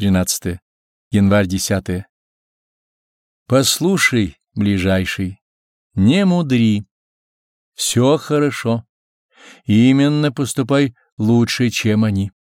13. Январь 10. Послушай, ближайший, не мудри. Все хорошо. Именно поступай лучше, чем они.